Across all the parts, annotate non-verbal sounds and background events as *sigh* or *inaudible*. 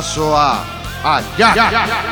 说啊啊呀呀呀。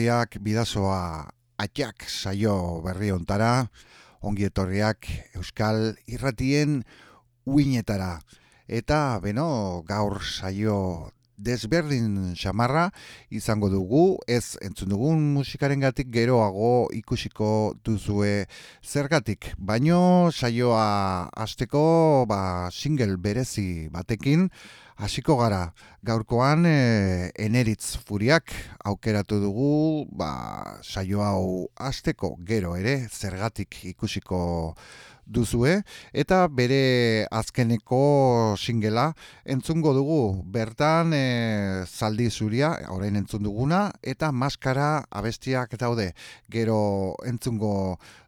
Etorriak bidazoa atxak saio berri ontara, ongi etorriak Euskal Irratien uinetara. Eta, beno, gaur saio desberdin xamarra izango dugu, ez entzun dugun musikaren gatik geroago ikusiko duzue zergatik. Baino saioa azteko ba, single berezi batekin, Hasiko gara, gaurkoan e, eneritz furiak aukeratu dugu, ba, saio hau azteko gero ere, zergatik ikusiko duzue. Eta bere azkeneko singela entzungo dugu. Bertan e, zaldi zuria orain entzun duguna eta maskara abestiak daude. Gero entzungo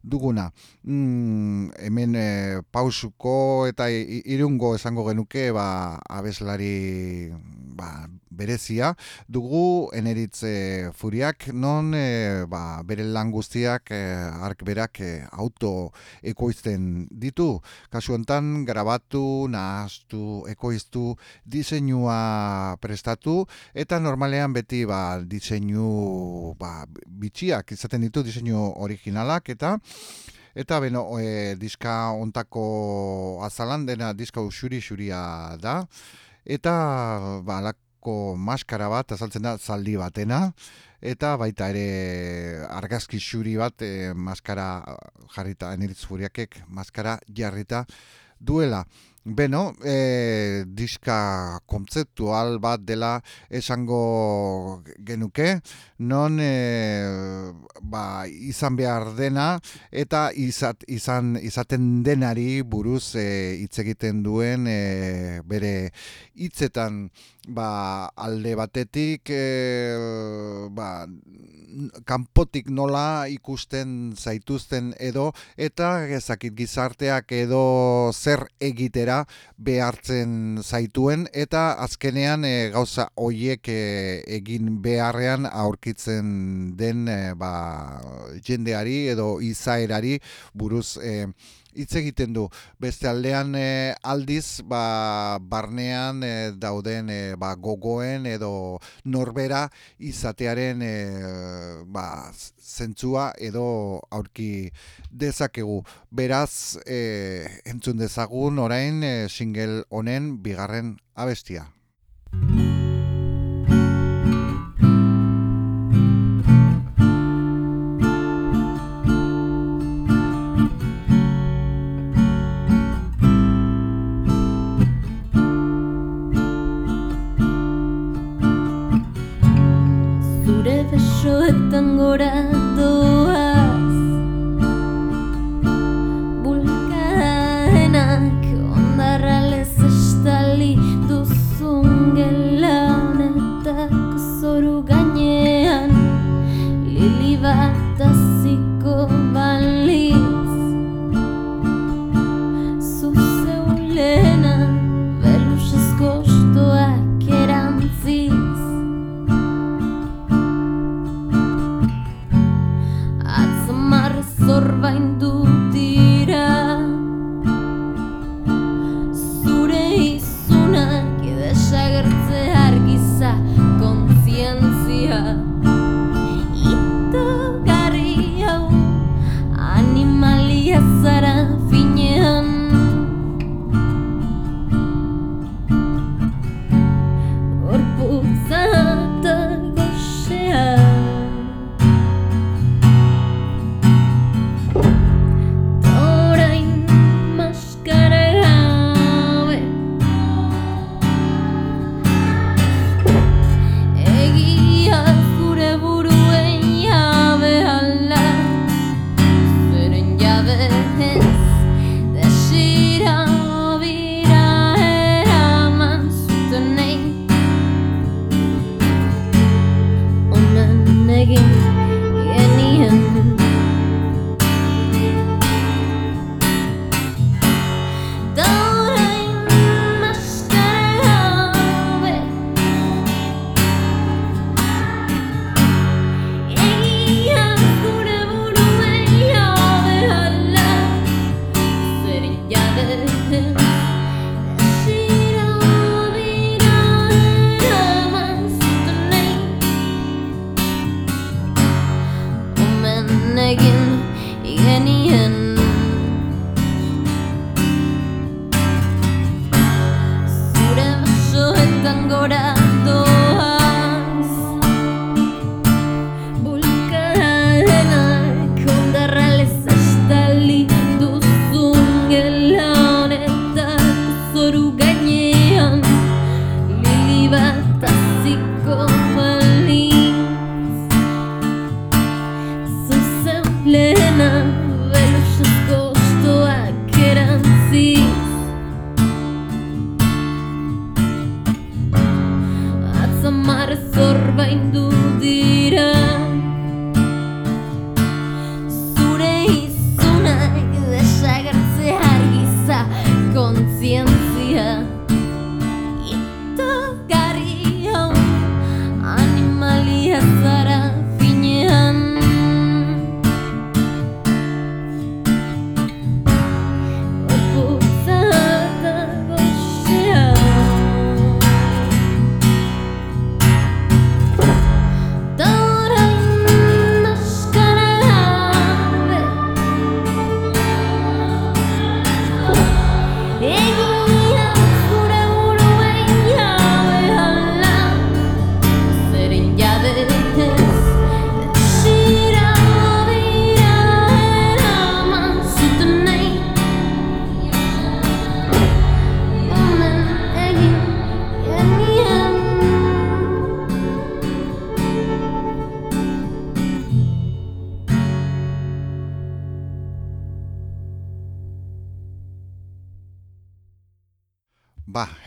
duguna mm, hemen e, pausuko eta irungo esango genuke ba, abeslari ba, berezia dugu eneritze furiak non e, ba, bere lan guztiak e, ark berak e, auto ekoizten ditu. Kasu hontan grabatu, nahaztu, ekoiztu, diseinua prestatu eta normalean beti ba diseinu ba bitxiak izaten ditu diseinu originalak eta Eta beno, e, diska ontako azalan dena diska usuri xuria da. Eta ba, alako maskara bat azaltzen da zaldi batena eta baita ere argazki xuri bat e, maskara jarrita, eneritz furiakek maskara jarrita duela. Beno, e, diska kontzeptual bat dela esango genuke, non e, ba, izan behar dena eta izat, izan izaten denari buruz e, hitz egiten duen e, bere hitzetan ba, alde batetik e, ba, kanpotik nola ikusten zaituzten edo eta gezakit gizarteak edo zer egitera behartzen zaituen eta azkenean e, gauza hoiek e, egin beharrean aurkitzen den e, ba, jendeari edo izaerari buruz e, hitz egiten du. Beste aldean e, aldiz, ba, barnean e, dauden e, ba, gogoen edo norbera izatearen e, ba, zentzua edo aurki dezakegu. Beraz, e, entzun dezagun orain e, single honen bigarren abestia.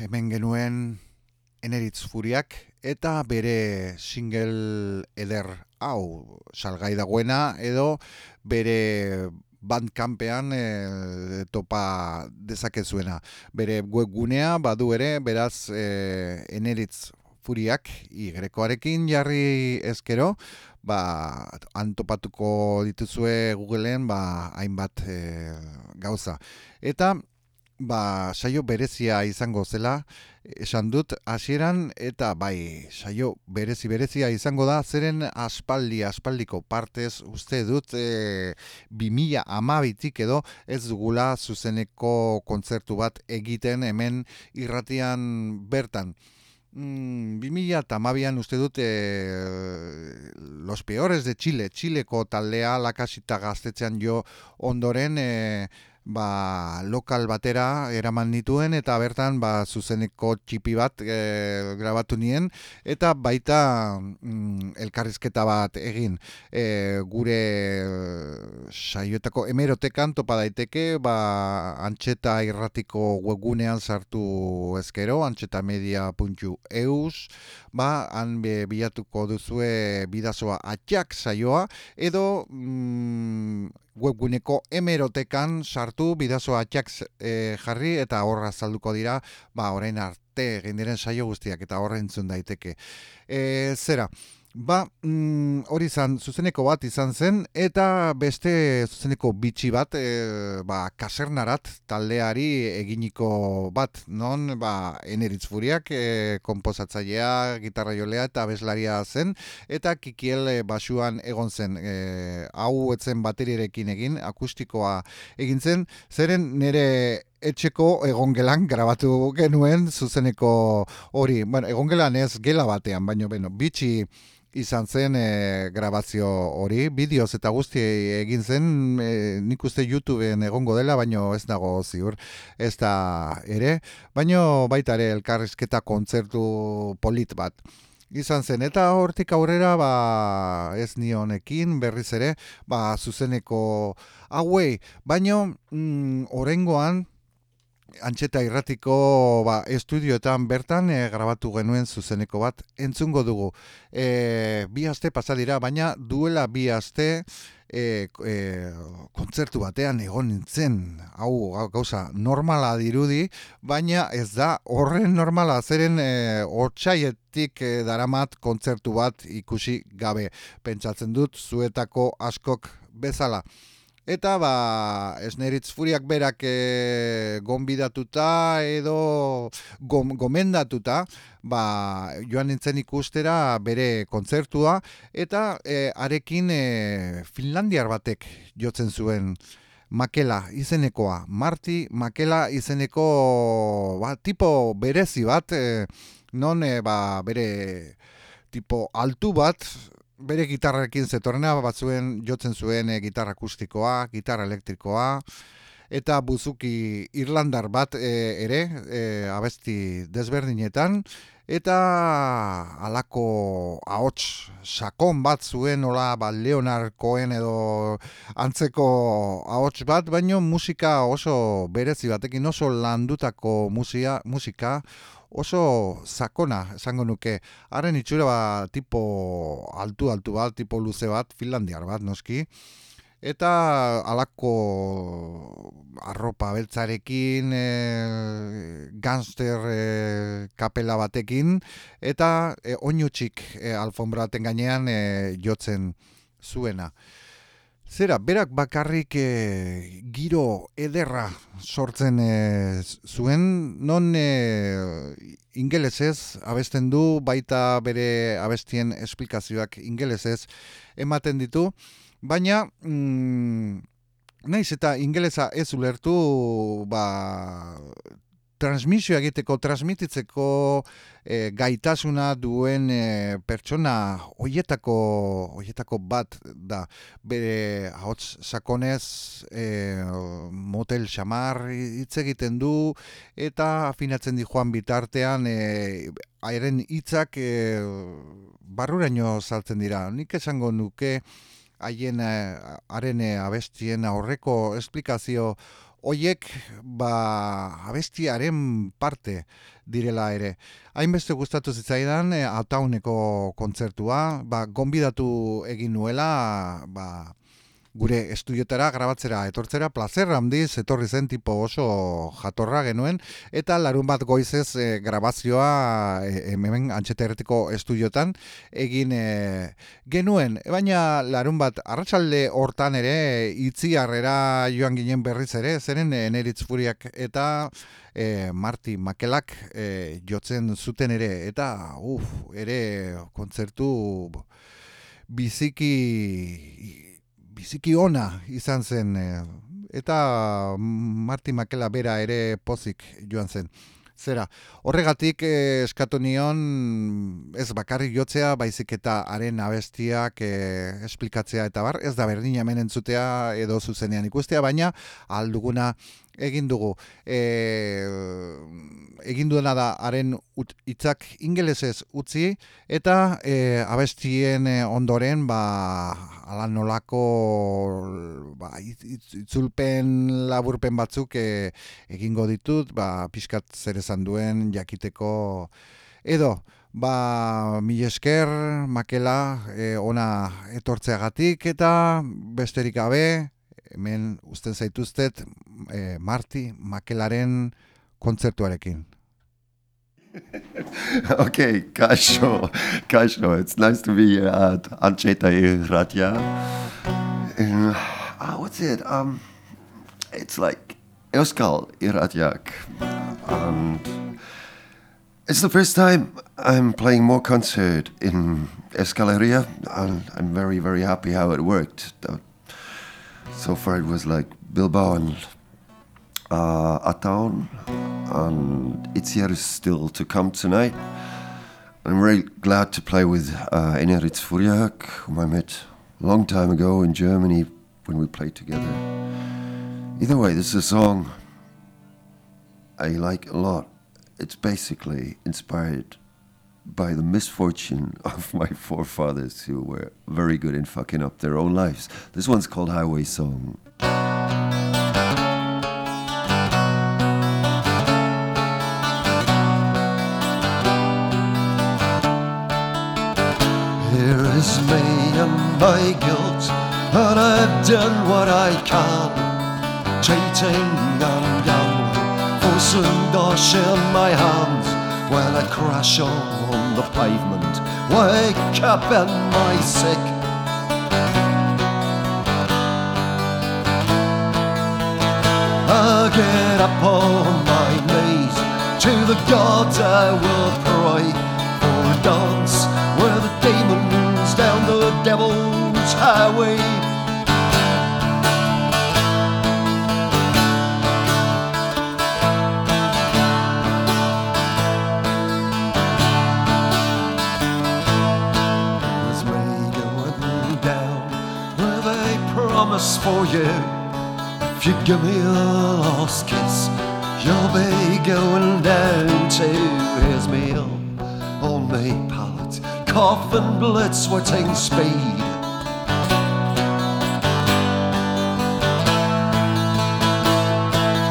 Hemen genuen eneritz furiak eta bere single eder hau salgai dagoena edo bere bandkampean e, topa dezakezuena. Bere webgunea badu ere, beraz e, eneritz furiak igrekoarekin jarri ezkero, ba, antopatuko dituzue Googleen ba, hainbat e, gauza. Eta ba, saio berezia izango zela, esan dut hasieran eta bai, saio berezi berezia izango da, zeren aspaldi, aspaldiko partez uste dut e, 2000 amabitik edo ez dugula zuzeneko kontzertu bat egiten hemen irratian bertan. Mm, 2000 eta amabian uste dut e, Los Peores de Chile, Chileko taldea lakasita gaztetzean jo ondoren e, ba, lokal batera eraman nituen eta bertan ba, zuzeneko txipi bat e, grabatu nien eta baita mm, elkarrizketa bat egin. E, gure saioetako emerotekan topa daiteke ba, antxeta irratiko webgunean sartu ezkero antxetamedia.eus ba, han be, bilatuko duzue bidazoa atxak saioa edo mm, webguneko emerotekan sartu bidazo atxak e, jarri eta horra zalduko dira ba orain arte egin diren saio guztiak eta horra entzun daiteke. E, zera, Ba, mm, hori zuzeneko bat izan zen, eta beste zuzeneko bitxi bat, e, ba, kasernarat taldeari eginiko bat, non, ba, eneritz furiak, e, komposatzailea, gitarra jolea eta beslaria zen, eta kikiel e, basuan egon zen, e, hau etzen bateriarekin egin, akustikoa egin zen, zeren nire etxeko egongelan grabatu genuen zuzeneko hori, bueno, egongelan ez gela batean, baina, bueno, bitxi, izan zen e, grabazio hori, bideoz eta guzti egin zen, e, nik uste YouTubeen egongo dela, baino ez dago ziur, ez da ere, baino baita ere elkarrizketa kontzertu polit bat. Izan zen, eta hortik aurrera, ba, ez nionekin, berriz ere, ba, zuzeneko hauei, baino, mm, orengoan, antxeta irratiko ba, estudioetan bertan e, grabatu genuen zuzeneko bat entzungo dugu. E, bi aste pasadira, baina duela bi aste e, e, kontzertu batean egon nintzen, hau gauza normala dirudi, baina ez da horren normala zeren e, otxaietik e, daramat kontzertu bat ikusi gabe. Pentsatzen dut zuetako askok bezala. Eta ba, esneritz furiak berak e, gonbidatuta edo gomendatuta, ba, joan nintzen ikustera bere kontzertua, eta e, arekin e, Finlandiar batek jotzen zuen Makela izenekoa, Marti Makela izeneko ba, tipo berezi bat, e, non e, ba, bere tipo altu bat, bere gitarrarekin zetornea batzuen jotzen zuen e, gitarra akustikoa, gitarra elektrikoa eta buzuki irlandar bat e, ere e, abesti desberdinetan eta alako ahots sakon bat zuen ola ba, Leonard Cohen edo antzeko ahots bat baino musika oso berezi batekin oso landutako musika, musika oso sakona esango nuke. Haren itxura ba, tipo altu altu bat, tipo luze bat, finlandiar bat noski. Eta alako arropa beltzarekin, e, gangster e, kapela batekin, eta e, oinutxik e, alfombraten gainean e, jotzen zuena. Zera, berak bakarrik e, giro ederra sortzen e, zuen, non e, ingelesez abesten du, baita bere abestien esplikazioak ingelesez ematen ditu, baina mm, naiz eta ingelesa ez ulertu ba, transmisio egiteko, transmititzeko e, gaitasuna duen e, pertsona hoietako hoietako bat da. Bere ahots sakonez e, motel xamar hitz egiten du eta afinatzen di joan bitartean e, airen hitzak e, barruraino saltzen dira. Nik esango nuke haien haren abestien aurreko esplikazio hoiek ba, abestiaren parte direla ere. Hainbeste gustatu zitzaidan e, atauneko kontzertua, ba, gonbidatu egin nuela, ba, gure estudiotara grabatzera etortzera placer handiz etorri zen tipo oso jatorra genuen eta larun bat goizez e, grabazioa e, hemen antxeterretiko estudiotan egin e, genuen. Baina larun bat arratsalde hortan ere itzi harrera joan ginen berriz ere zeren eneritz furiak eta e, Marti Makelak e, jotzen zuten ere. Eta uf, ere kontzertu biziki biziki ona izan zen e, eta Marti Makela bera ere pozik joan zen. Zera, horregatik eh, eskatu nion ez bakarrik jotzea, baizik eta haren abestiak eh, esplikatzea eta bar, ez da berdin hemen entzutea edo zuzenean ikustea, baina alduguna egin dugu. E, egin duena da haren hitzak ingelesez utzi eta e, abestien e, ondoren ba ala nolako ba, itzulpen laburpen batzuk e, egingo ditut ba pixkat zer esan duen jakiteko edo ba mi esker makela e, ona etortzeagatik eta besterik gabe hemen uzten zaituztet e, Marti Makelaren kontzertuarekin. *laughs* okay, Kaisho, Kaisho, it's nice to be here at Ancheta Ratya. Uh, ah, what's it? Um, it's like Euskal Iratyak, and it's the first time I'm playing more concert in Escaleria, and I'm very, very happy how it worked. So far, it was like Bilbao and uh, town, and it's here still to come tonight. I'm very glad to play with uh, Enneritz Furyak, whom I met a long time ago in Germany when we played together. Either way, this is a song I like a lot. It's basically inspired by the misfortune *laughs* of my forefathers who were very good in fucking up their own lives. This one's called Highway Song. Here is me and my guilt, and I've done what I can. Cheating and gambling, forcing dosh in my hands. When I crash on the pavement, wake up in my sick. I get up on my knees to the gods I will pray for a dance where the demons down the devil's highway. For you. If you give me a last kiss, you'll be going down to his meal on me coffin blood sweating speed.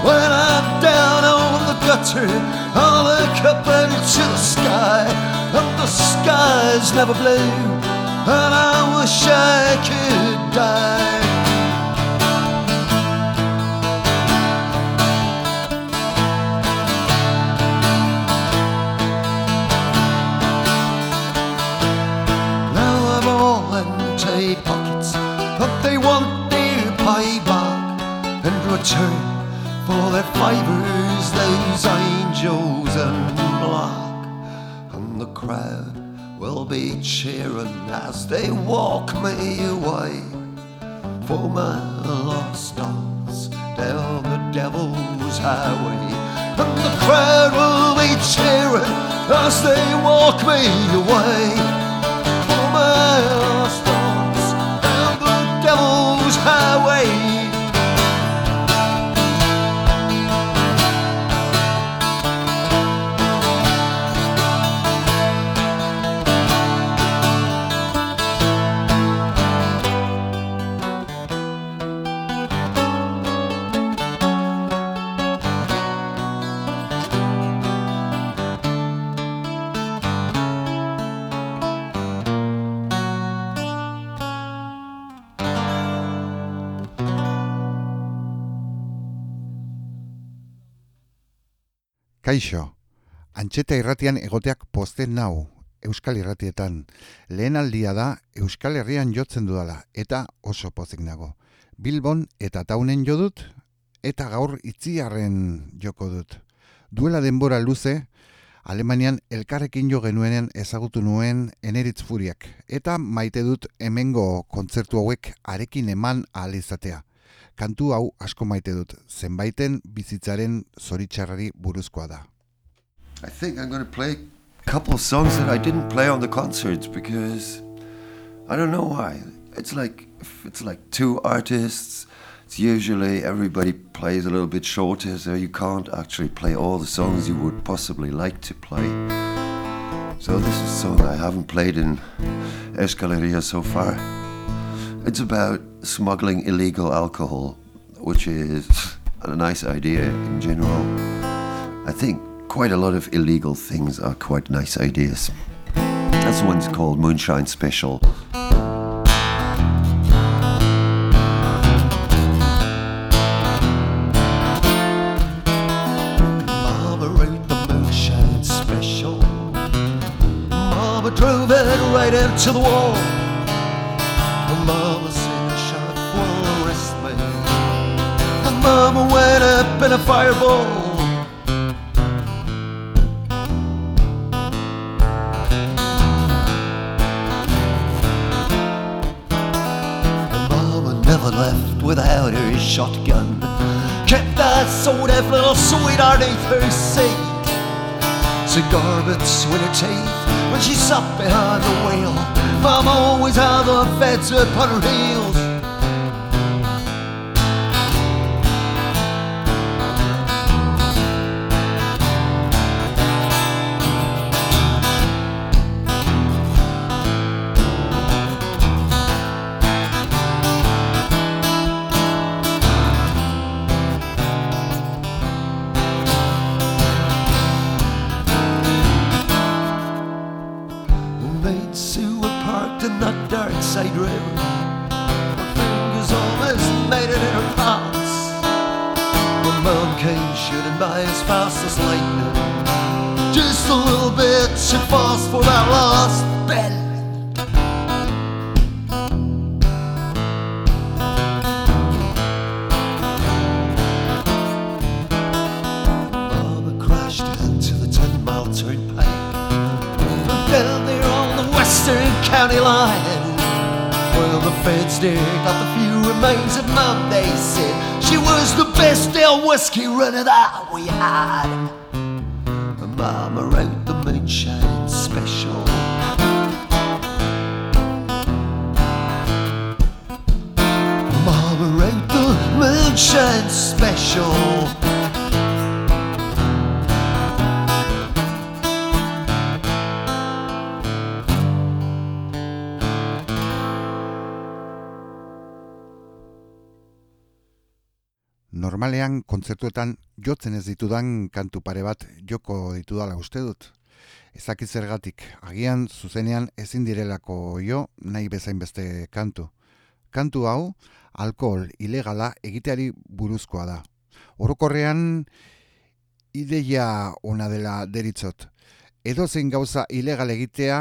When I'm down on the gutter, I look up into the sky, and the sky's never blue, and I wish I could die. Return for their favours, those angels in black. And the crowd will be cheering as they walk me away for my lost dance down the devil's highway. And the crowd will be cheering as they walk me away for my Kaixo, antxeta irratian egoteak posten nau, Euskal Irratietan. Lehen aldia da Euskal Herrian jotzen dudala, eta oso pozik nago. Bilbon eta taunen jo dut, eta gaur itziarren joko dut. Duela denbora luze, Alemanian elkarrekin jo genuenen ezagutu nuen eneritz furiak, eta maite dut hemengo kontzertu hauek arekin eman ahal izatea. Kantu hau asko maite dut, zenbaiten bizitzaren zoritxarrari buruzkoa da. I think I'm going to play a couple songs that I didn't play on the concerts because I don't know why. It's like it's like two artists. It's usually everybody plays a little bit shorter, so you can't actually play all the songs you would possibly like to play. So this is a song I haven't played in Escaleria so far. It's about smuggling illegal alcohol, which is a nice idea in general. I think quite a lot of illegal things are quite nice ideas. This one's called Moonshine Special. Wrote the moonshine fireball. And Mama never left without her shotgun. Kept that sort of little sweetheart beneath her seat. Cigar butts with her teeth when she sat behind the wheel. Mama always had the feds upon her heels. Too fast for that last bell. Mama crashed into the 10 mile turnpike down there on the western county line. Well, the feds did got the few remains of mom, they said. She was the best ale whiskey runner that we had. Mama wrote the moonshine moonshine special. Normalean kontzertuetan jotzen ez ditudan kantu pare bat joko ditudala uste dut. Ezaki zergatik, agian zuzenean ezin direlako jo nahi bezain beste kantu. Kantu hau, alkohol ilegala egiteari buruzkoa da. Orokorrean, ideia ona dela deritzot. Edo zein gauza ilegal egitea,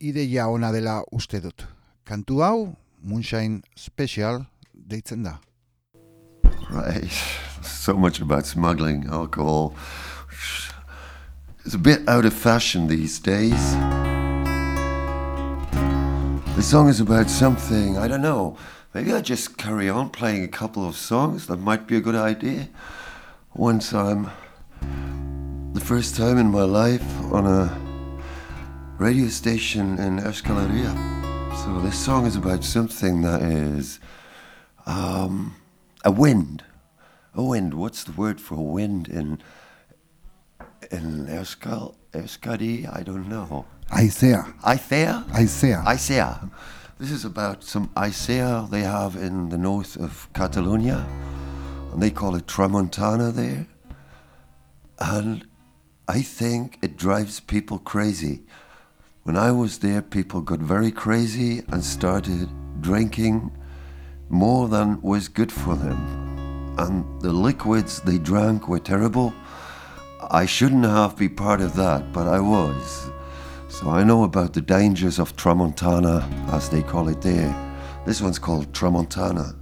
ideia ona dela uste dut. Kantu hau, Moonshine Special, deitzen da. Right. So much about smuggling alcohol. It's a bit out of fashion these days. The song is about something, I don't know. Maybe I just carry on playing a couple of songs. That might be a good idea. Once I'm the first time in my life on a radio station in Escaleria. So this song is about something that is um, a wind. A wind. What's the word for wind in in Euskal Euskadi? I don't know. Aizea, Aithea? aizea. Isaiah. This is about some Isaiah they have in the north of Catalonia, and they call it Tramontana there. And I think it drives people crazy. When I was there, people got very crazy and started drinking more than was good for them. And the liquids they drank were terrible. I shouldn't have been part of that, but I was. So I know about the dangers of Tramontana, as they call it there. This one's called Tramontana.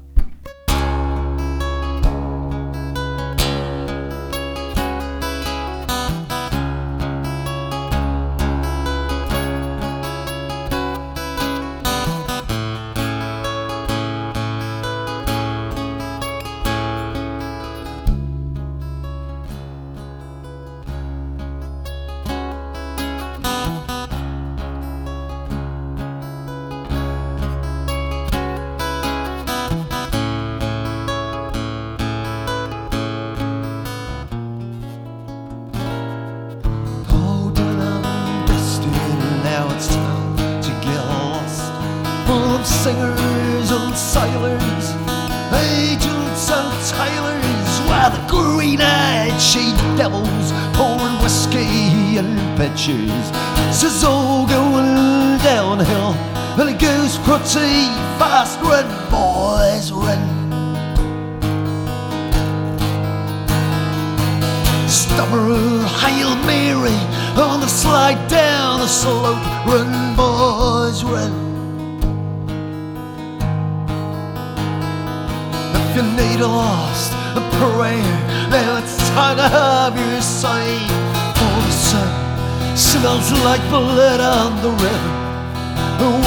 The river.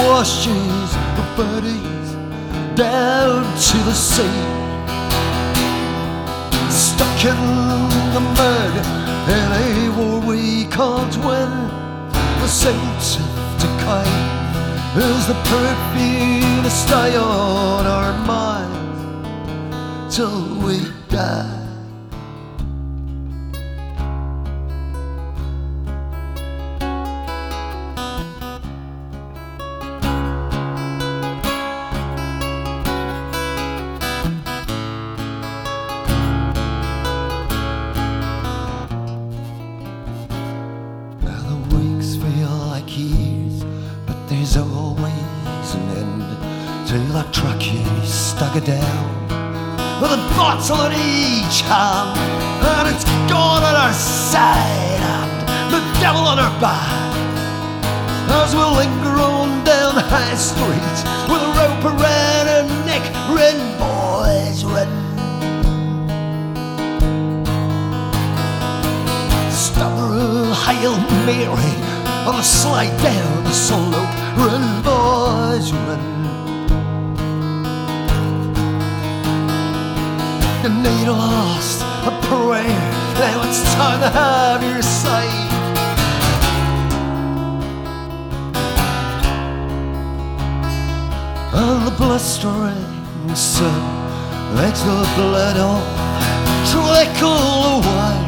Washes the bodies down to the sea stuck in the mud in a war we can't win. The scent of decay is the perfume to stay on our minds till we die. It down with a bottle in each hand, and it's gone on our side and the devil on our back. As we linger on down High Street with a rope around our neck, run, boys, run. Stummer, Hail Mary on the slide down the slope. Run, boys, run. You need a lost a prayer. Now it's time to have your sight. And the blistering sun makes the blood all trickle away.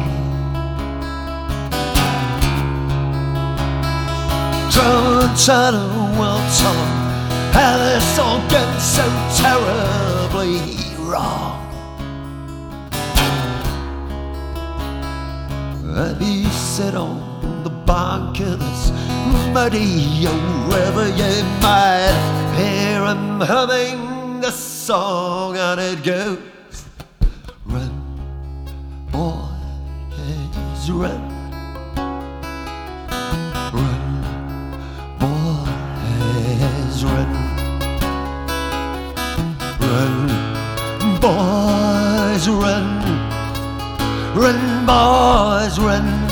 Tramontana will tell how this all gets so terribly wrong. And he sit on the bank of this muddy old river. You might hear him humming a song, and it goes, Run, boys, run. Run, boys, run. Run, boys, run. Run, boys, run.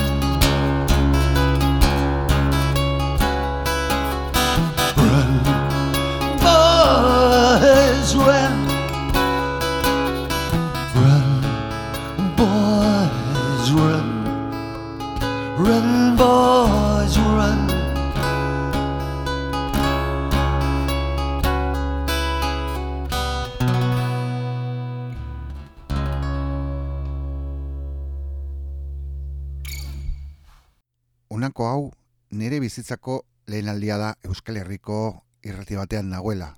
Bizitzako lehenaldia da Euskal Herriko irrati batean nagoela.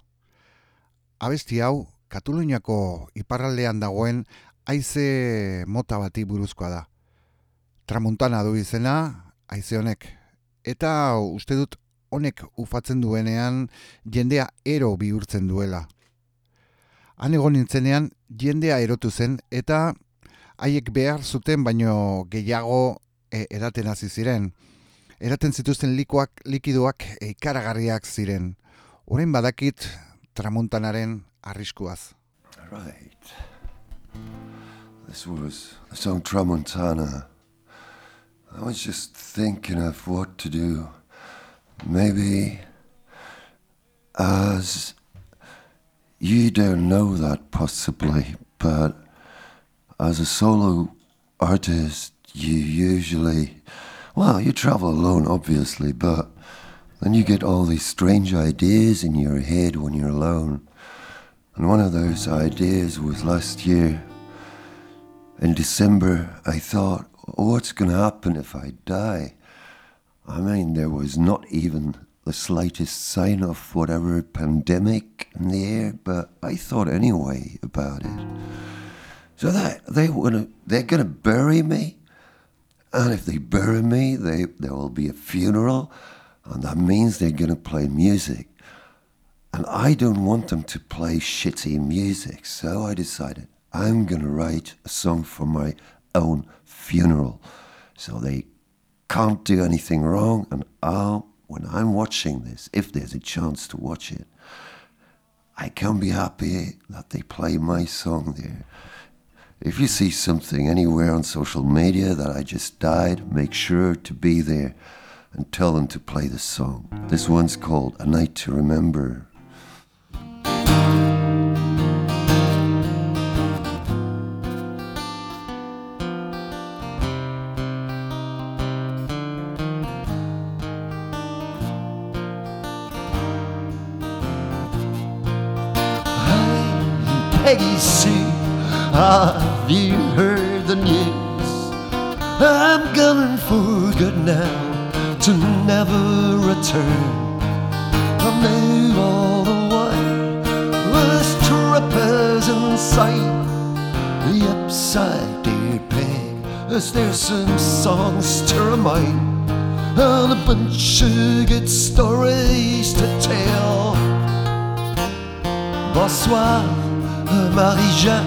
Abesti hau Kataluniako iparraldean dagoen haize mota bati buruzkoa da. Tramontana du izena, haize honek. Eta uste dut honek ufatzen duenean jendea ero bihurtzen duela. Han egon nintzenean jendea erotu zen eta haiek behar zuten baino gehiago e, edaten hasi ziren. Eraten zituzten likoak, likidoak eh, ikaragarriak ziren. Orain badakit tramontanaren arriskuaz. Right. This was the song Tramontana. I was just thinking of what to do. Maybe as you don't know that possibly, but as a solo artist, you usually, well, you travel alone, obviously, but then you get all these strange ideas in your head when you're alone. And one of those ideas was last year. In December, I thought, what's going to happen if I die? I mean, there was not even the slightest sign of whatever pandemic in the air, but I thought anyway about it. So that they wanna, they're going to bury me, and if they bury me, they, there will be a funeral, and that means they're going to play music. And I don't want them to play shitty music, so I decided I'm going to write a song for my own funeral. So they can't do anything wrong, and I'll, when I'm watching this, if there's a chance to watch it, I can be happy that they play my song there. If you see something anywhere on social media that I just died, make sure to be there and tell them to play the song. This one's called A Night to Remember. Return. I knew all the while there's trippers inside the upside down peg. As there's some songs to remind and a bunch of good stories to tell. Bonsoir, Marie-Jean.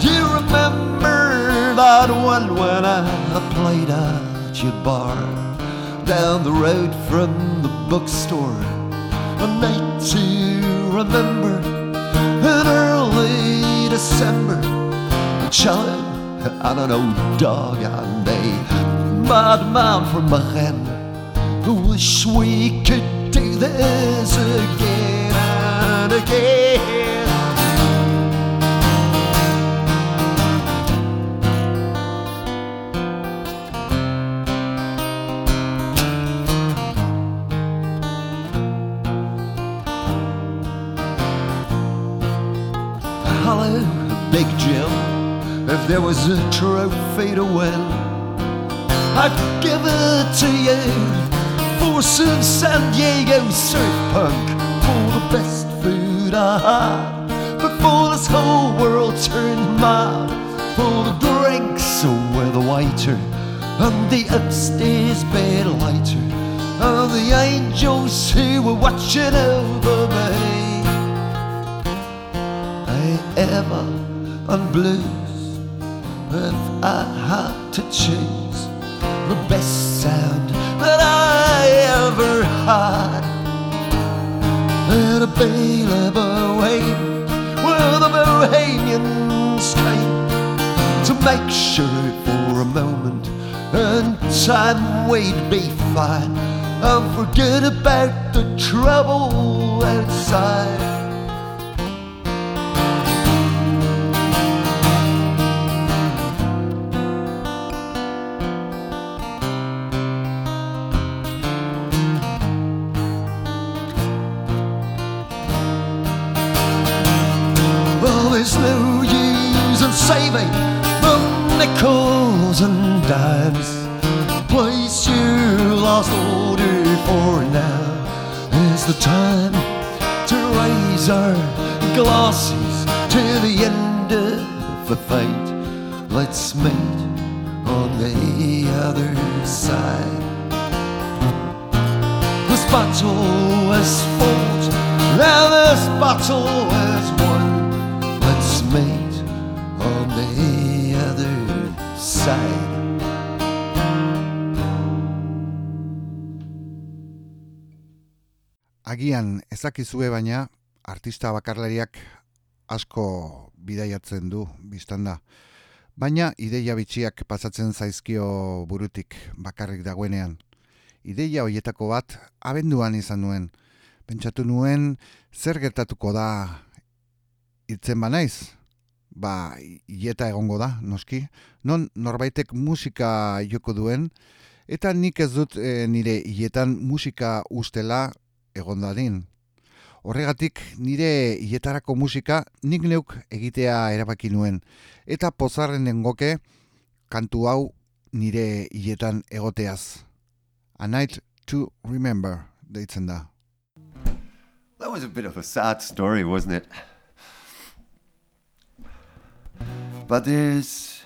Do you remember that one when I played at your bar down the road from the bookstore? A night to remember in early December. A child and an old dog and a madman from Marennes. Wish we could do this again and again. Hello, Big Jim. If there was a trophy to win, I'd give it to you for some San Diego surf punk for the best food I had before this whole world turned mad for the drinks with the waiter and the upstairs bed lighter and the angels who were watching over me. Ever on blues if I had to choose the best sound that I ever had. A available way where the Bohemians came to make sure for a moment and time we'd be fine and forget about the trouble outside. There's no use in saving the nickels and dimes. Place your lost order for now is the time to raise our glasses to the end of the fight. Let's meet on the other side. This battle is fought, now this battle is won. mate on the other side. Agian ezakizue baina artista bakarlariak asko bidaiatzen du biztan da. Baina ideia bitxiak pasatzen zaizkio burutik bakarrik dagoenean. Ideia hoietako bat abenduan izan nuen. Pentsatu nuen zer gertatuko da itzen banaiz, Ba, ieta egongo da, noski. Non norbaitek musika joko duen, eta nik ez dut e, nire ietan musika ustela egon dadin. Horregatik nire ietarako musika nik neuk egitea erabaki nuen. Eta pozarren dengoke kantu hau nire ietan egoteaz. A night to remember, deitzen da. That was a bit of a sad story, wasn't it? But there's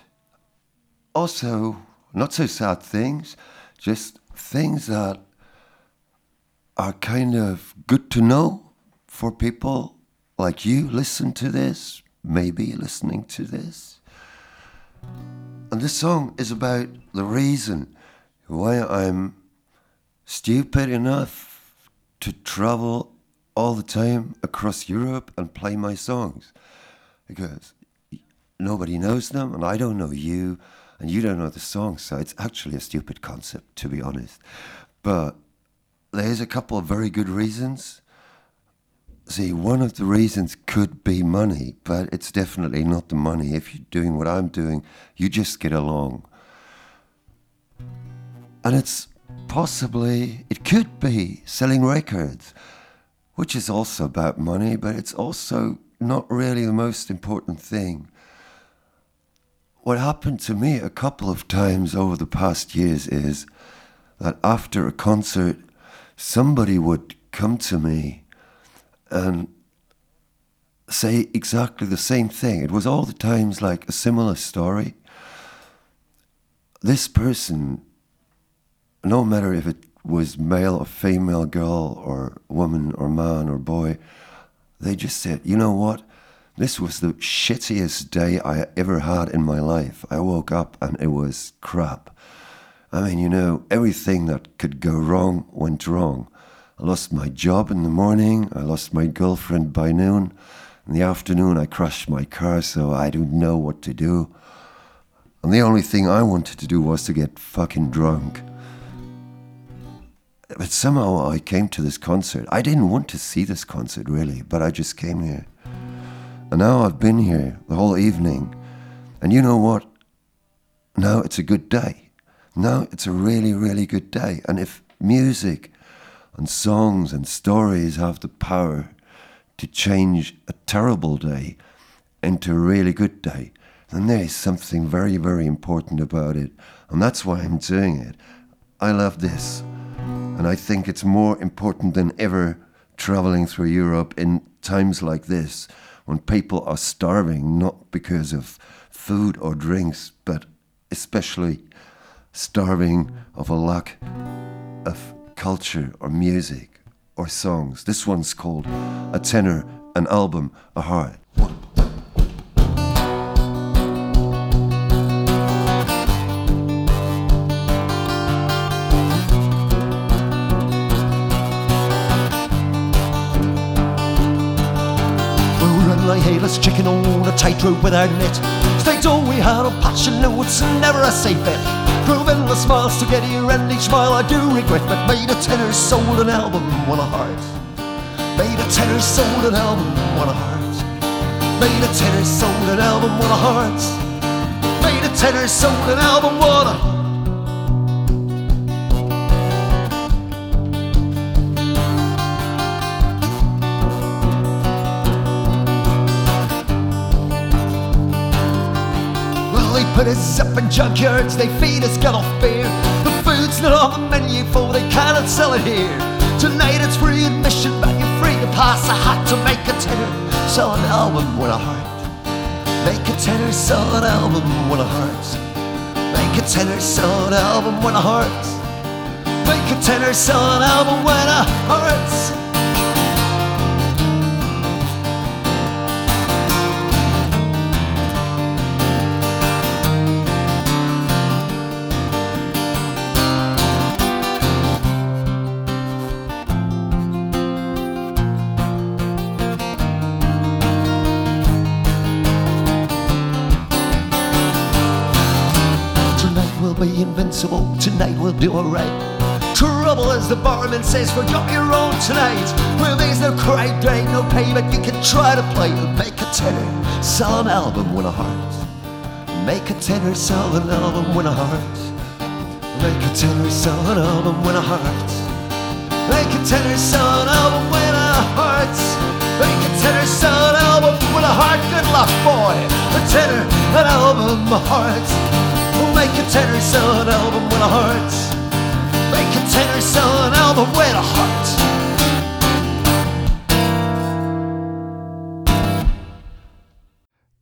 also not so sad things, just things that are kind of good to know for people like you listen to this, maybe listening to this. And this song is about the reason why I'm stupid enough to travel all the time across Europe and play my songs. Because nobody knows them, and I don't know you, and you don't know the songs, so it's actually a stupid concept, to be honest. But there's a couple of very good reasons. See, one of the reasons could be money, but it's definitely not the money. If you're doing what I'm doing, you just get along. And it's possibly, it could be selling records, which is also about money, but it's also not really the most important thing. What happened to me a couple of times over the past years is that after a concert, somebody would come to me and say exactly the same thing. It was all the times like a similar story. This person, no matter if it was male or female, girl or woman or man or boy, they just said, you know what? This was the shittiest day I ever had in my life. I woke up and it was crap. I mean, you know, everything that could go wrong went wrong. I lost my job in the morning. I lost my girlfriend by noon. In the afternoon, I crashed my car, so I didn't know what to do. And the only thing I wanted to do was to get fucking drunk. But somehow I came to this concert. I didn't want to see this concert really, but I just came here. And now I've been here the whole evening. And you know what? Now it's a good day. Now it's a really, really good day. And if music and songs and stories have the power to change a terrible day into a really good day, then there is something very, very important about it. And that's why I'm doing it. I love this. And I think it's more important than ever traveling through Europe in times like this when people are starving, not because of food or drinks, but especially starving of a lack of culture or music or songs. This one's called A Tenor, an Album, a Heart. Run chicken on a tightrope without net. States all we had of passion, no, it's never a safe bet. Proving the smiles to get here, and each mile I do regret. But made a tenor, sold an album, won a heart. Made a tenor, sold an album, won a heart. Made a tenor, sold an album, won a heart. Made a tenor, sold an album, won a heart. Put us up in junkyards, they feed us get off beer. The food's not on the menu, for they cannot sell it here. Tonight it's free admission, but you're free to pass a hat to make a tenor. Sell an album with a heart. Make a tenor, sell an album with a heart. Make a tenor, sell an album with a heart. Make a tenor, sell an album with a heart. Be. Tonight we'll do alright. Trouble as the barman says, forgot your own tonight. Well, there's no crime, there ain't no payment. You can try to play and make a tenor, sell an album with a heart. Make a tenor, sell an album with a heart. Make a tenor, sell an album with a heart. Make a tenor, sell an album with a heart. Make a tenor, sell an album with a heart. Good luck, boy. A tenor, an album, a heart. Make a tenor, sell an album with a heart. Make a tenor, sell an album with a heart.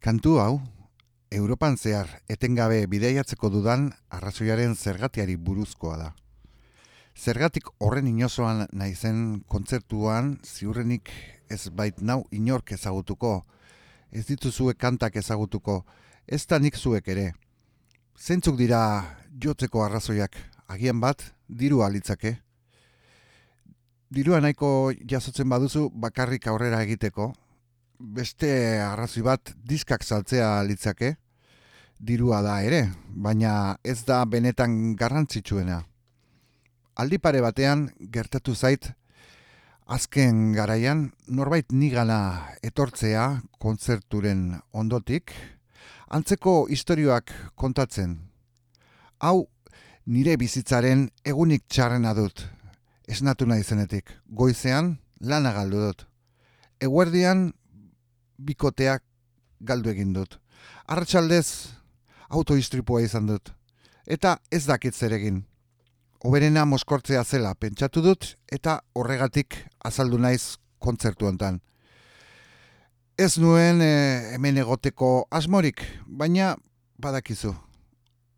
Kantu hau, Europan zehar etengabe bideiatzeko dudan arrazoiaren zergatiari buruzkoa da. Zergatik horren inozoan naizen kontzertuan ziurrenik ez bait nau inork ezagutuko, ez dituzue kantak ezagutuko, ez da nik zuek ere. Zentzuk dira jotzeko arrazoiak, agian bat, diru alitzake. Dirua nahiko jasotzen baduzu bakarrik aurrera egiteko, beste arrazoi bat diskak saltzea litzake, dirua da ere, baina ez da benetan garrantzitsuena. Aldi pare batean gertatu zait, azken garaian norbait nigana etortzea kontzerturen ondotik, antzeko istorioak kontatzen. Hau nire bizitzaren egunik txarrena dut, esnatu nahi zenetik, goizean lana galdu dut. Eguerdian bikoteak galdu egin dut. Arratxaldez autoistripua izan dut. Eta ez dakit zer egin. Oberena moskortzea zela pentsatu dut eta horregatik azaldu naiz kontzertu hontan. Ez nuen e, hemen egoteko asmorik, baina badakizu.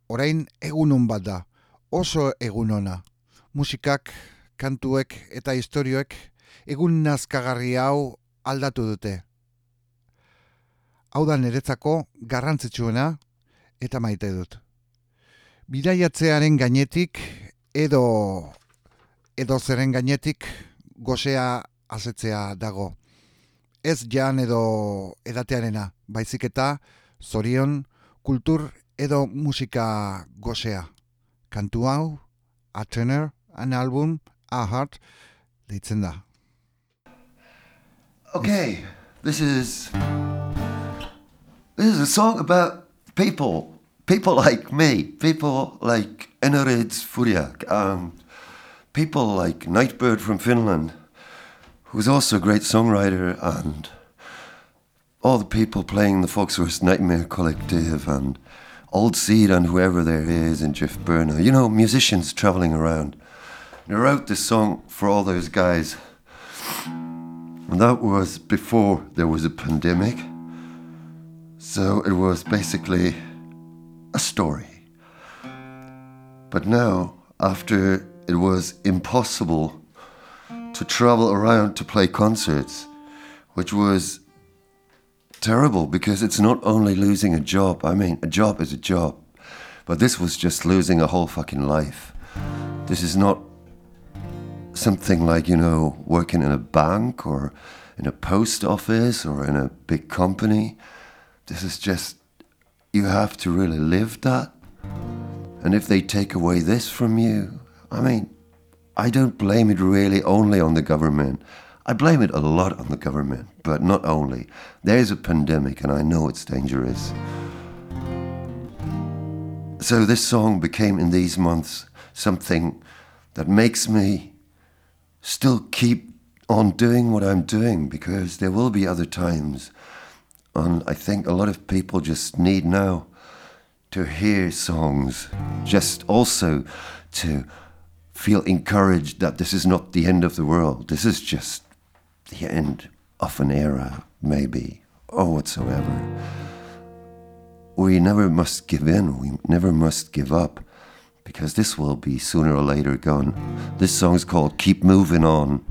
Orain egunun bat da, oso egun ona. Musikak, kantuek eta istorioek egun nazkagarri hau aldatu dute. Hau da niretzako garrantzitsuena eta maite dut. Bidaiatzearen gainetik edo edo zeren gainetik gozea azetzea dago. Ez jan edo edatearena, baizik eta zorion kultur edo musika gozea. Kantu hau, a tenor, an album, a heart, deitzen da. Okay, this is this is a song about people, people like me, people like Enneritz Furyak, um, people like Nightbird from Finland, who's also a great songwriter, and all the people playing the Foxworth Nightmare Collective, and Old Seed, and whoever there is in Jeff Burner. You know, musicians traveling around. And I wrote this song for all those guys. And that was before there was a pandemic. So it was basically a story. But now, after it was impossible to travel around to play concerts, which was terrible because it's not only losing a job, I mean, a job is a job, but this was just losing a whole fucking life. This is not something like, you know, working in a bank or in a post office or in a big company. This is just, you have to really live that. And if they take away this from you, I mean, I don't blame it really only on the government. I blame it a lot on the government, but not only. There's a pandemic, and I know it's dangerous. So, this song became in these months something that makes me still keep on doing what I'm doing because there will be other times. And I think a lot of people just need now to hear songs, just also to feel encouraged that this is not the end of the world. This is just the end of an era, maybe, or whatsoever. We never must give in, we never must give up, because this will be sooner or later gone. This song's called Keep Moving On.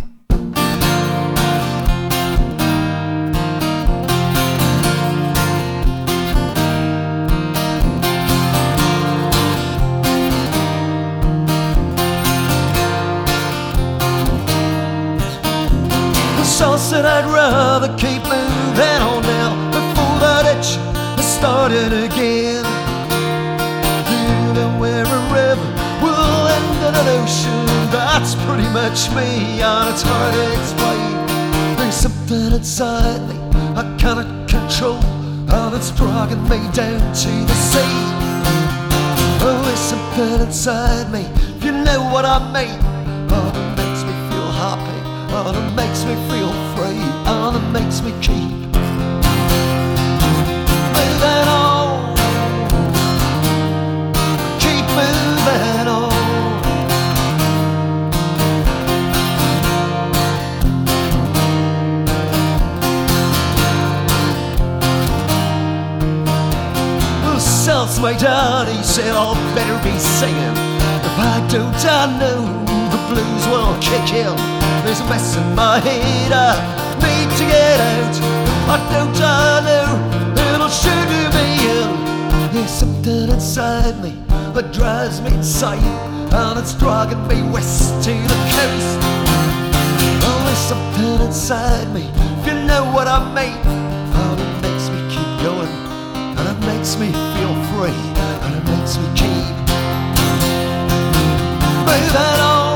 said I'd rather keep moving on now before that itch has started again. You know where a river will end in an ocean. That's pretty much me, and it's hard to explain. There's something inside me I cannot control, and it's dragging me down to the sea. Oh, there's something inside me, if you know what I mean. Oh, it makes me feel happy, oh, it makes me feel it makes me cheap. moving on. Keep moving on. The cells my daddy said I'll better be singing. If I don't, I know the blues will kick in. There's a mess in my head I get out. I don't, I know it'll do me in. There's something inside me that drives me insane, and it's dragging me west to the coast. Oh, there's something inside me, if you know what I mean. And it makes me keep going, and it makes me feel free, and it makes me keep moving on.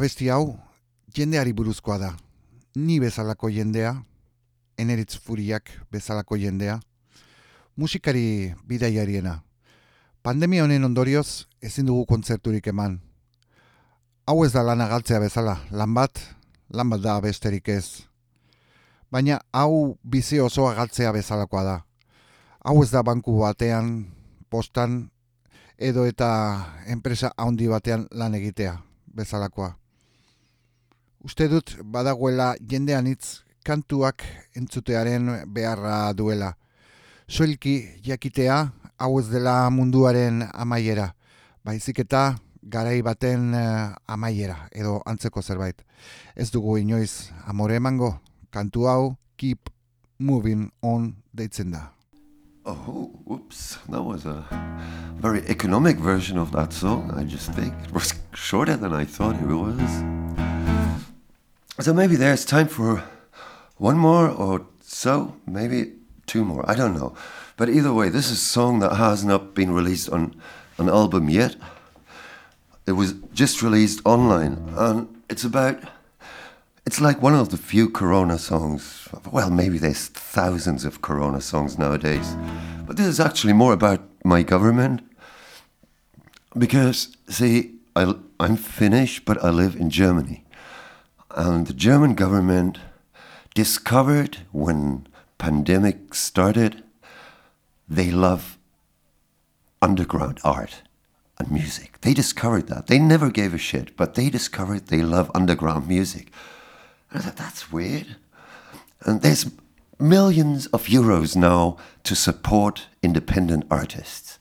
Abesti hau, jendeari buruzkoa da. Ni bezalako jendea, eneritz furiak bezalako jendea, musikari bidaiariena. Pandemia honen ondorioz, ezin dugu kontzerturik eman. Hau ez da lana galtzea bezala, lan bat, lan bat da besterik ez. Baina hau bizi osoa galtzea bezalakoa da. Hau ez da banku batean, postan, edo eta enpresa handi batean lan egitea bezalakoa. Uste dut badagoela jendean hitz kantuak entzutearen beharra duela. Soilki jakitea hau ez dela munduaren amaiera, baizik eta garai baten eh, amaiera edo antzeko zerbait. Ez dugu inoiz amore emango, kantu hau keep moving on deitzen da. Oh, whoops. That was a very economic version of that song, I just think. It was shorter than I thought it was. So maybe there's time for one more or so, maybe two more. I don't know. But either way, this is a song that has not been released on an album yet. It was just released online, and it's about. It's like one of the few Corona songs. Well, maybe there's thousands of Corona songs nowadays. But this is actually more about my government. Because, see, I, I'm Finnish, but I live in Germany. And the German government discovered when pandemic started, they love underground art and music. They discovered that. They never gave a shit, but they discovered they love underground music. And I thought, that's weird. And there's millions of euros now to support independent artists.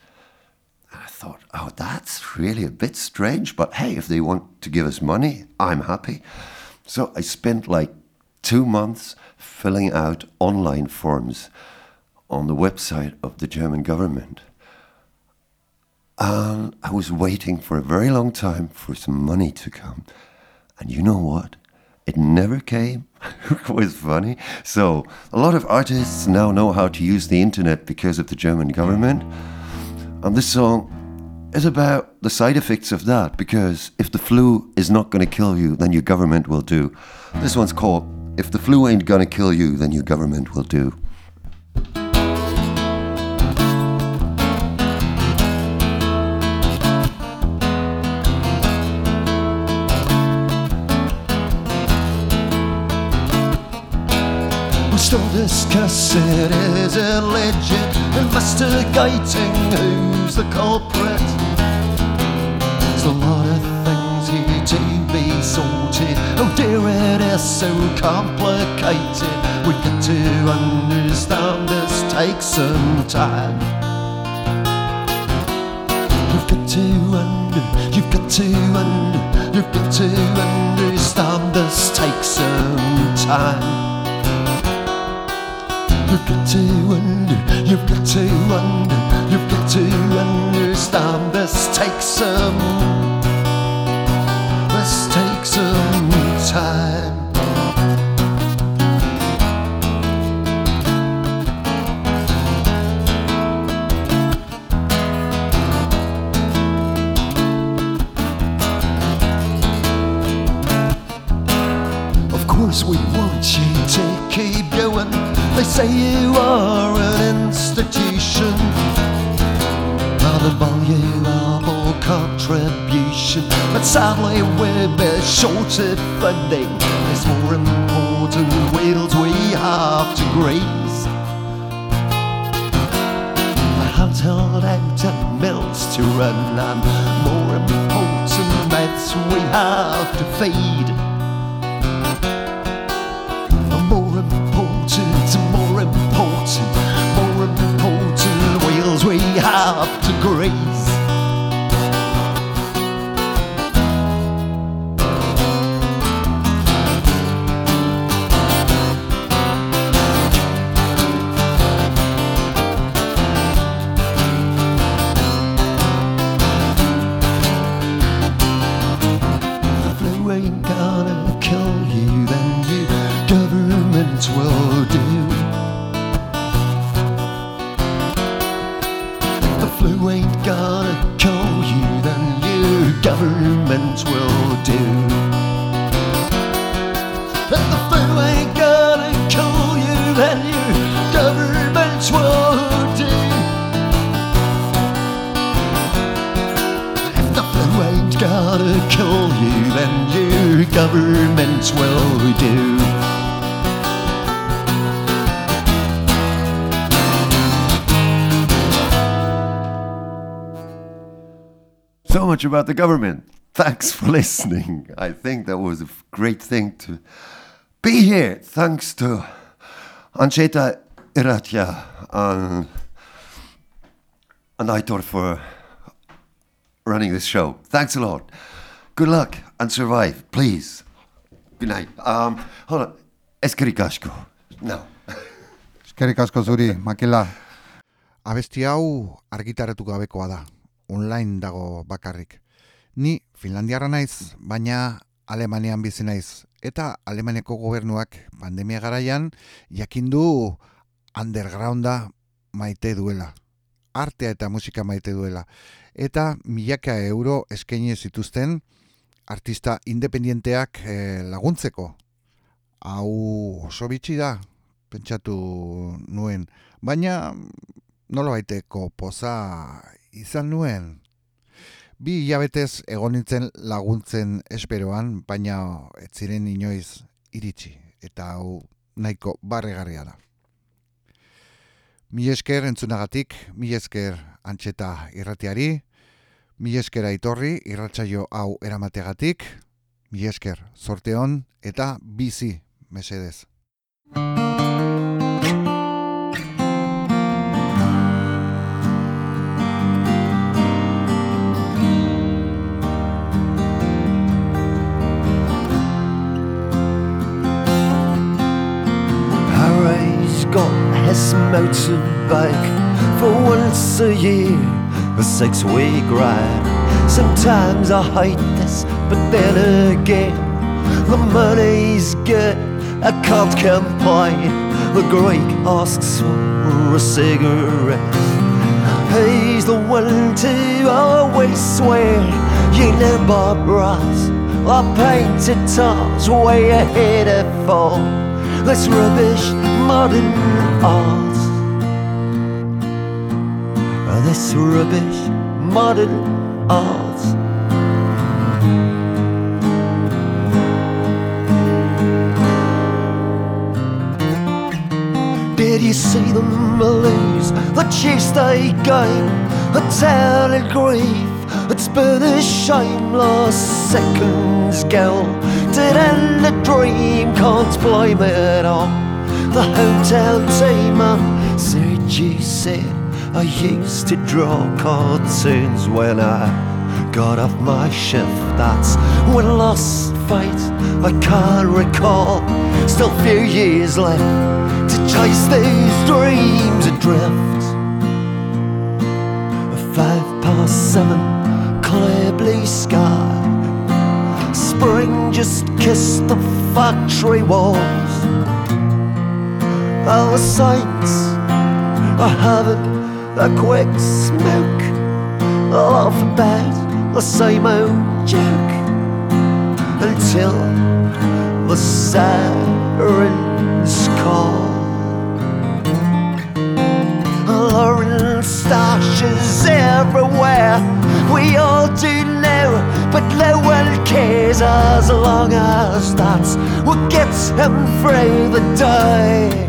And I thought, oh, that's really a bit strange, but hey, if they want to give us money, I'm happy. So I spent like two months filling out online forms on the website of the German government. And I was waiting for a very long time for some money to come. And you know what? It never came. *laughs* it was funny. So, a lot of artists now know how to use the internet because of the German government. And this song is about the side effects of that because if the flu is not going to kill you, then your government will do. This one's called If the Flu Ain't Gonna Kill You, Then Your Government Will Do. We're still discussing is it legit investigating who's the culprit. A lot of things here to be sorted. Oh dear, it is so complicated. We get to understand this takes some time. You've got to and you've got to understand this takes some time. You've got to under, you've got to under, you've got to understand this takes some, this takes some time. But sadly we're bit short of funding. There's more important wheels we have to grease. Handheld out and mills to run and more important meds we have to feed. More important, more important, more important wheels we have to grease. Much about the government. Thanks for listening. I think that was a great thing to be here. Thanks to Antxeta Irratia and, and Aitor for running this show. Thanks a lot. Good luck and survive, please. Good night. Um, hold on. Eskerikashko. No. Eskerrik asko zuri, makila. Abesti hau argitaratu gabekoa da. Online dago bakarrik. Ni Finlandiarra naiz, baina Alemanian bizi naiz. Eta Alemaniako gobernuak pandemia garaian jakindu undergrounda maite duela. Artea eta musika maite duela. Eta milaka euro eskaini zituzten artista independienteak eh, laguntzeko. Hau oso bitxi da, pentsatu nuen. Baina nola baiteko poza izan nuen. Bi hilabetez egon nintzen laguntzen esperoan, baina ez ziren inoiz iritsi. Eta hau nahiko barregarria da. Mi esker entzunagatik, mi esker antxeta irratiari, mi esker aitorri irratsaio hau eramategatik, mi esker zorteon eta bizi mesedez. Got his motorbike for once a year, a six week ride. Sometimes I hate this, but then again, the money's good, I can't complain. The Greek asks for a cigarette. He's the one to always swear, you know, Bob Ross. I painted tops way ahead of fall. This rubbish modern art. This rubbish modern art. Did you see the lose the Tuesday game? A town in grief, it's been a shame. Last seconds goal did end the dream, can't blame it on the hotel. And Sergi said I used to draw cartoons when I got off my shift. That's when I lost fight. I can't recall. Still few years left to chase these dreams adrift. Five past seven, clear blue sky. Spring just kissed the factory walls. The signs are having a quick smoke. Off about the same old joke until the sirens call. Lauren stashes everywhere. We all do know, but no one cares as long as that's what gets him through the day.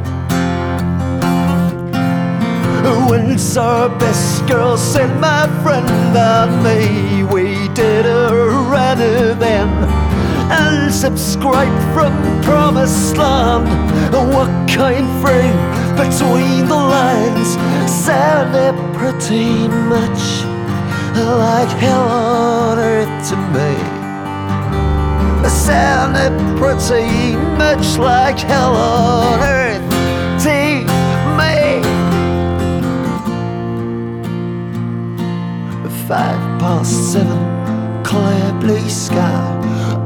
When our best girl sent my friend and me, we did a runner then and subscribe from Promised Land. What came frame between the lines sounded pretty much like hell on earth to me. Sounded pretty much like hell on earth Five past seven, clear blue sky.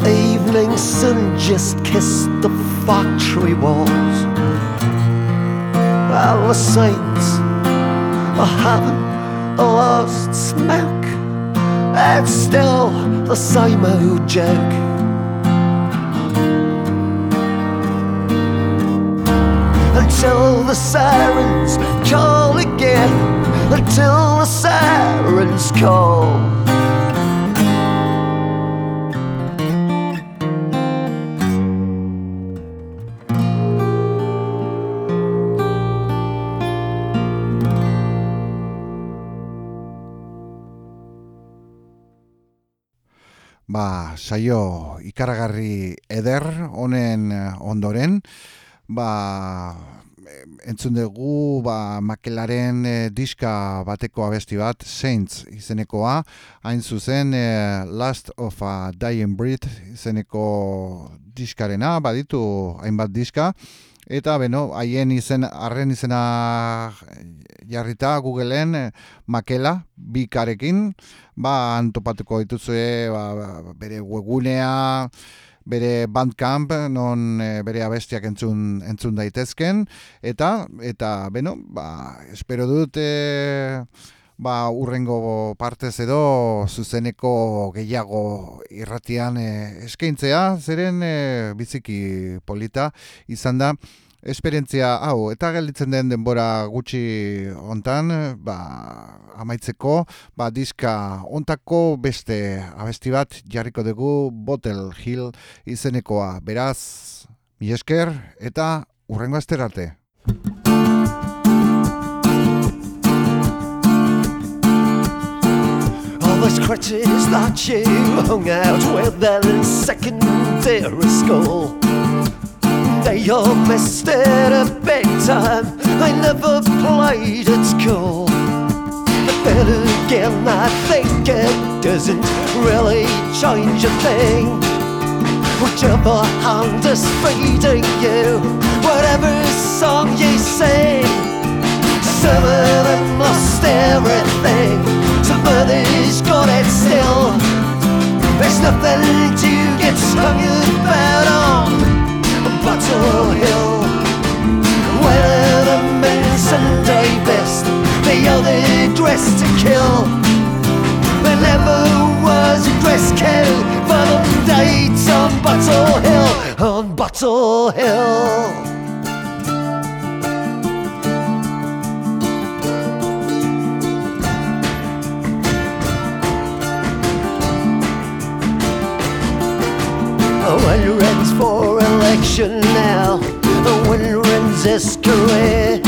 Evening sun just kissed the factory walls. All the saints are having a lost smoke. It's still the same old joke. Until the sirens call again. Until the sirens call. Ba, saio ikaragarri eder honen eh, ondoren, ba, entzun dugu ba, makelaren eh, diska bateko abesti bat, Saints izenekoa, hain zuzen eh, Last of a Dying Breed izeneko diskarena, baditu hainbat diska, eta beno, haien izen, arren izena jarrita Googleen eh, makela bikarekin, ba antopatuko dituzue ba, ba, bere webgunea, bere bandcamp non eh, bere abestiak entzun, entzun daitezken eta eta beno ba, espero dut e, ba, urrengo partez edo zuzeneko gehiago irratian e, eskaintzea. Zeren e, biziki polita izan da esperientzia hau. Eta gelditzen den denbora gutxi hontan ba, amaitzeko ba, diska ontako beste abesti bat jarriko dugu Bottle Hill izenekoa. Beraz mi esker eta urrengo asterarte All those crutches that you hung out with in secondary school. They all missed it a big time. I never played at school. But then again, I think it doesn't really change a thing. Whichever hand is feeding you, whatever song you sing. Bottle Hill. When runs for election now, when runs his career.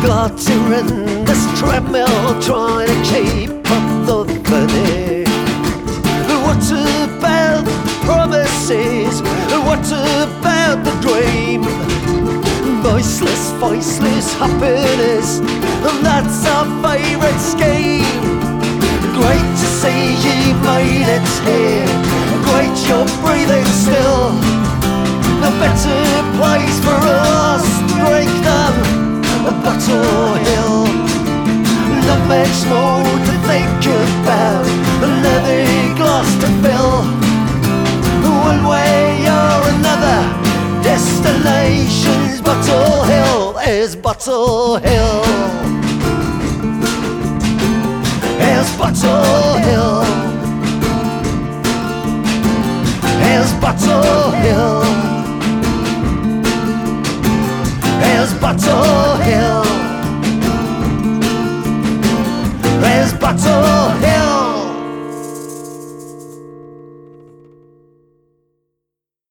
Glad to run this treadmill, trying to keep up the veneer. What about the dream? Voiceless, voiceless happiness, and that's our favourite scheme. Great to see you made it here. Great, you're breathing still. A better place for us to break than a Bottle Hill. Not much more to think about. Another glass to fill. One way destination's Bottle Hill is Bottle Hill. Is Bottle Hill. Is Bottle Hill. Is Bottle Hill. Is Bottle